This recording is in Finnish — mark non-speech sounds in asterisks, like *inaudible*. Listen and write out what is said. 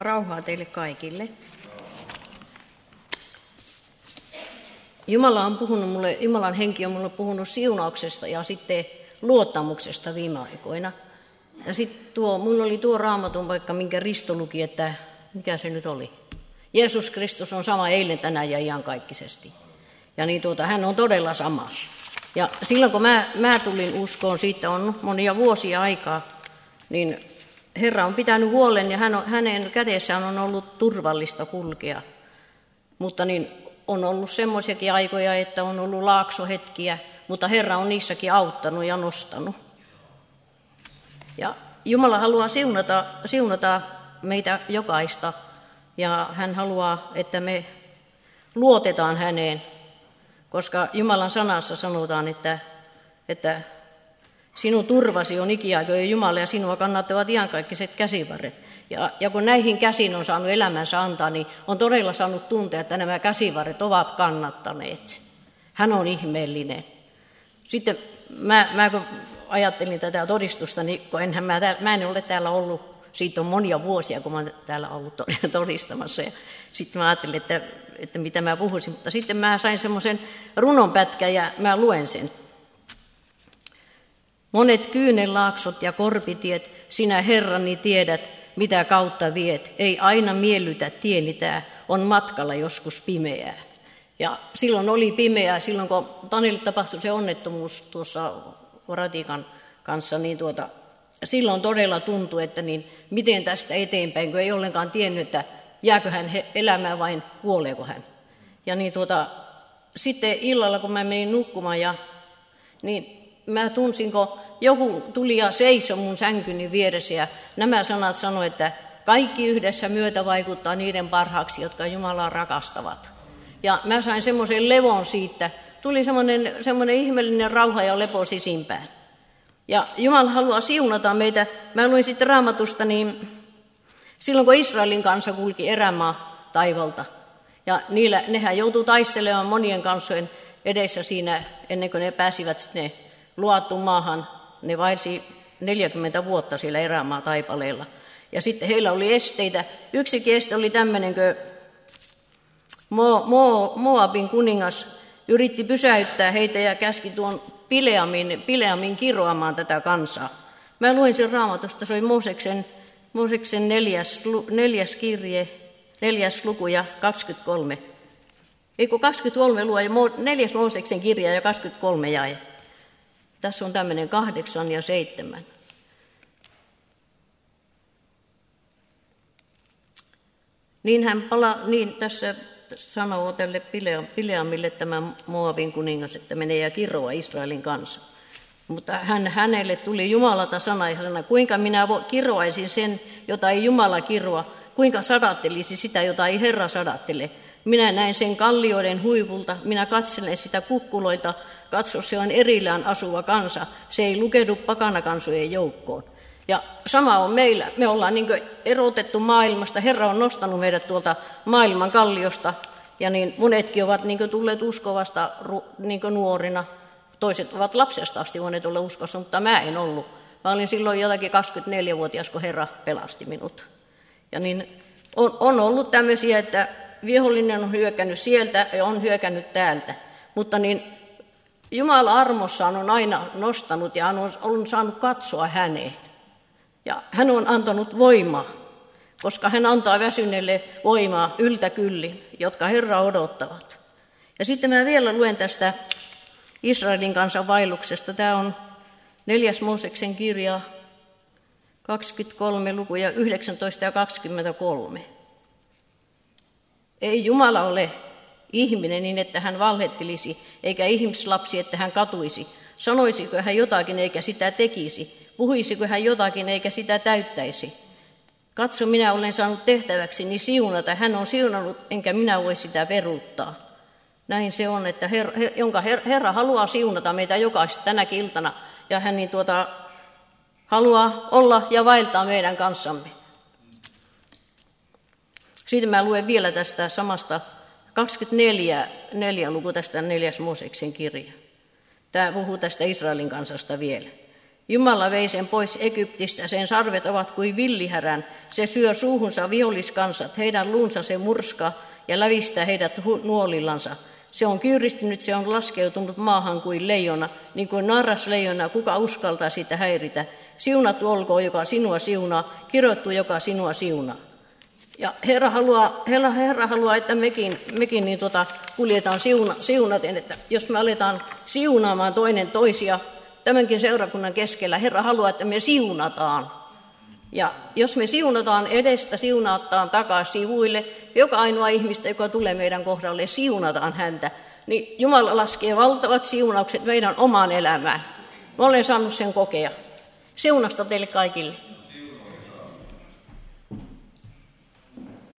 Rauhaa teille kaikille. Jumala on puhunut mulle, Jumalan henki on mulle puhunut siunauksesta ja sitten luottamuksesta viime aikoina. Ja sitten tuo, mulla oli tuo raamatun vaikka minkä Risto luki, että mikä se nyt oli. Jeesus Kristus on sama eilen, tänään ja iankaikkisesti. Ja niin tuota, hän on todella sama. Ja silloin kun mä, mä tulin uskoon, siitä on monia vuosia aikaa, niin Herra on pitänyt huolen ja hän on, hänen kädessään on ollut turvallista kulkea. Mutta niin on ollut semmoisiakin aikoja, että on ollut laaksohetkiä, mutta Herra on niissäkin auttanut ja nostanut. Ja Jumala haluaa siunata, siunata meitä jokaista ja hän haluaa, että me luotetaan häneen, koska Jumalan sanassa sanotaan, että, että Sinun turvasi on ikiaikojen Jumala ja sinua kannattavat iankaikkiset käsivarret. Ja, ja kun näihin käsiin on saanut elämänsä antaa, niin on todella saanut tuntea, että nämä käsivarret ovat kannattaneet. Hän on ihmeellinen. Sitten mä, mä kun ajattelin tätä todistusta, niin kun enhän mä, mä en ole täällä ollut, siitä on monia vuosia, kun mä olen täällä ollut *laughs* todistamassa. Ja sitten mä ajattelin, että, että mitä mä puhuisin, mutta sitten mä sain semmoisen runonpätkän ja mä luen sen. Monet kyynelaaksot ja korpitiet, sinä Herrani tiedät, mitä kautta viet. Ei aina miellytä tienitää, on matkalla joskus pimeää. Ja silloin oli pimeää, silloin kun Tanille tapahtui se onnettomuus tuossa Ratikan kanssa, niin tuota, silloin todella tuntui, että niin, miten tästä eteenpäin, kun ei ollenkaan tiennyt, että jääkö hän elämään vain kuoleeko hän. Ja niin tuota, sitten illalla, kun mä menin nukkumaan, ja, niin mä tunsin, kun joku tuli ja seisoi mun sänkyni vieressä ja nämä sanat sanoi, että kaikki yhdessä myötä vaikuttaa niiden parhaaksi, jotka Jumalaa rakastavat. Ja mä sain semmoisen levon siitä. Tuli semmoinen, semmoinen ihmeellinen rauha ja lepo sisimpään. Ja Jumala haluaa siunata meitä. Mä luin sitten raamatusta, niin silloin kun Israelin kanssa kulki erämaa taivalta, ja niillä, nehän joutuu taistelemaan monien kansojen edessä siinä, ennen kuin ne pääsivät sinne luottu maahan, ne vaelsi 40 vuotta siellä erämaa taipaleella. Ja sitten heillä oli esteitä. Yksi este oli tämmöinen, kun Mo, Mo, Moabin kuningas yritti pysäyttää heitä ja käski tuon Pileamin, Pileamin kiroamaan tätä kansaa. Mä luin sen raamatusta, se oli Mooseksen, Mooseksen neljäs, neljäs kirje, neljäs luku ja 23. Eikö 23 lue ja neljäs Mooseksen kirja ja 23 jae. Tässä on tämmöinen kahdeksan ja seitsemän. Niin hän pala, niin tässä sanoo tälle Pileamille tämä Moabin kuningas, että menee ja kiroa Israelin kanssa. Mutta hän, hänelle tuli Jumalalta sana ja sana, kuinka minä kiroaisin sen, jota ei Jumala kiroa, kuinka sadattelisi sitä, jota ei Herra sadattele. Minä näen sen kallioiden huivulta, minä katselen sitä kukkuloita, katso se on erillään asuva kansa, se ei lukeudu pakanakansojen joukkoon. Ja sama on meillä, me ollaan niin erotettu maailmasta, Herra on nostanut meidät tuolta maailman kalliosta, ja niin monetkin ovat niin tulleet uskovasta niin nuorina, toiset ovat lapsesta asti voineet olla uskossa, mutta mä en ollut. Mä olin silloin jotakin 24-vuotias, kun Herra pelasti minut. Ja niin on, on ollut tämmöisiä, että vihollinen on hyökännyt sieltä ja on hyökännyt täältä. Mutta niin Jumala armossaan on aina nostanut ja on, on saanut katsoa häneen. Ja hän on antanut voimaa, koska hän antaa väsyneelle voimaa yltä kyllin, jotka Herra odottavat. Ja sitten mä vielä luen tästä Israelin kansan vaelluksesta. Tämä on neljäs Mooseksen kirja, 23 lukuja 19 ja 23. Ei Jumala ole ihminen niin, että hän valhettelisi, eikä ihmislapsi, että hän katuisi. Sanoisiko hän jotakin eikä sitä tekisi? Puhuisiko hän jotakin eikä sitä täyttäisi? Katso, minä olen saanut tehtäväksi niin siunata. Hän on siunannut, enkä minä voi sitä peruuttaa. Näin se on, että Herra, jonka Herra haluaa siunata meitä jokaista tänäkin iltana. Ja hän niin tuota, haluaa olla ja vaeltaa meidän kanssamme. Sitten mä luen vielä tästä samasta 24 neljä luku tästä neljäs Mooseksen kirja. Tämä puhuu tästä Israelin kansasta vielä. Jumala vei sen pois Egyptistä, sen sarvet ovat kuin villihärän. Se syö suuhunsa viholliskansat, heidän luunsa se murska ja lävistää heidät nuolillansa. Se on kyyristynyt, se on laskeutunut maahan kuin leijona, niin kuin narras leijona, kuka uskaltaa sitä häiritä. Siunattu olkoon, joka sinua siunaa, kirjoittu, joka sinua siunaa. Ja Herra haluaa, Herra, Herra haluaa että mekin, mekin niin tota, kuljetaan siuna, siunaten, että jos me aletaan siunaamaan toinen toisia tämänkin seurakunnan keskellä, Herra haluaa, että me siunataan. Ja jos me siunataan edestä, siunataan takaa sivuille, joka ainoa ihmistä, joka tulee meidän kohdalle, siunataan häntä, niin Jumala laskee valtavat siunaukset meidän omaan elämään. Mä olen saanut sen kokea. Siunasta teille kaikille.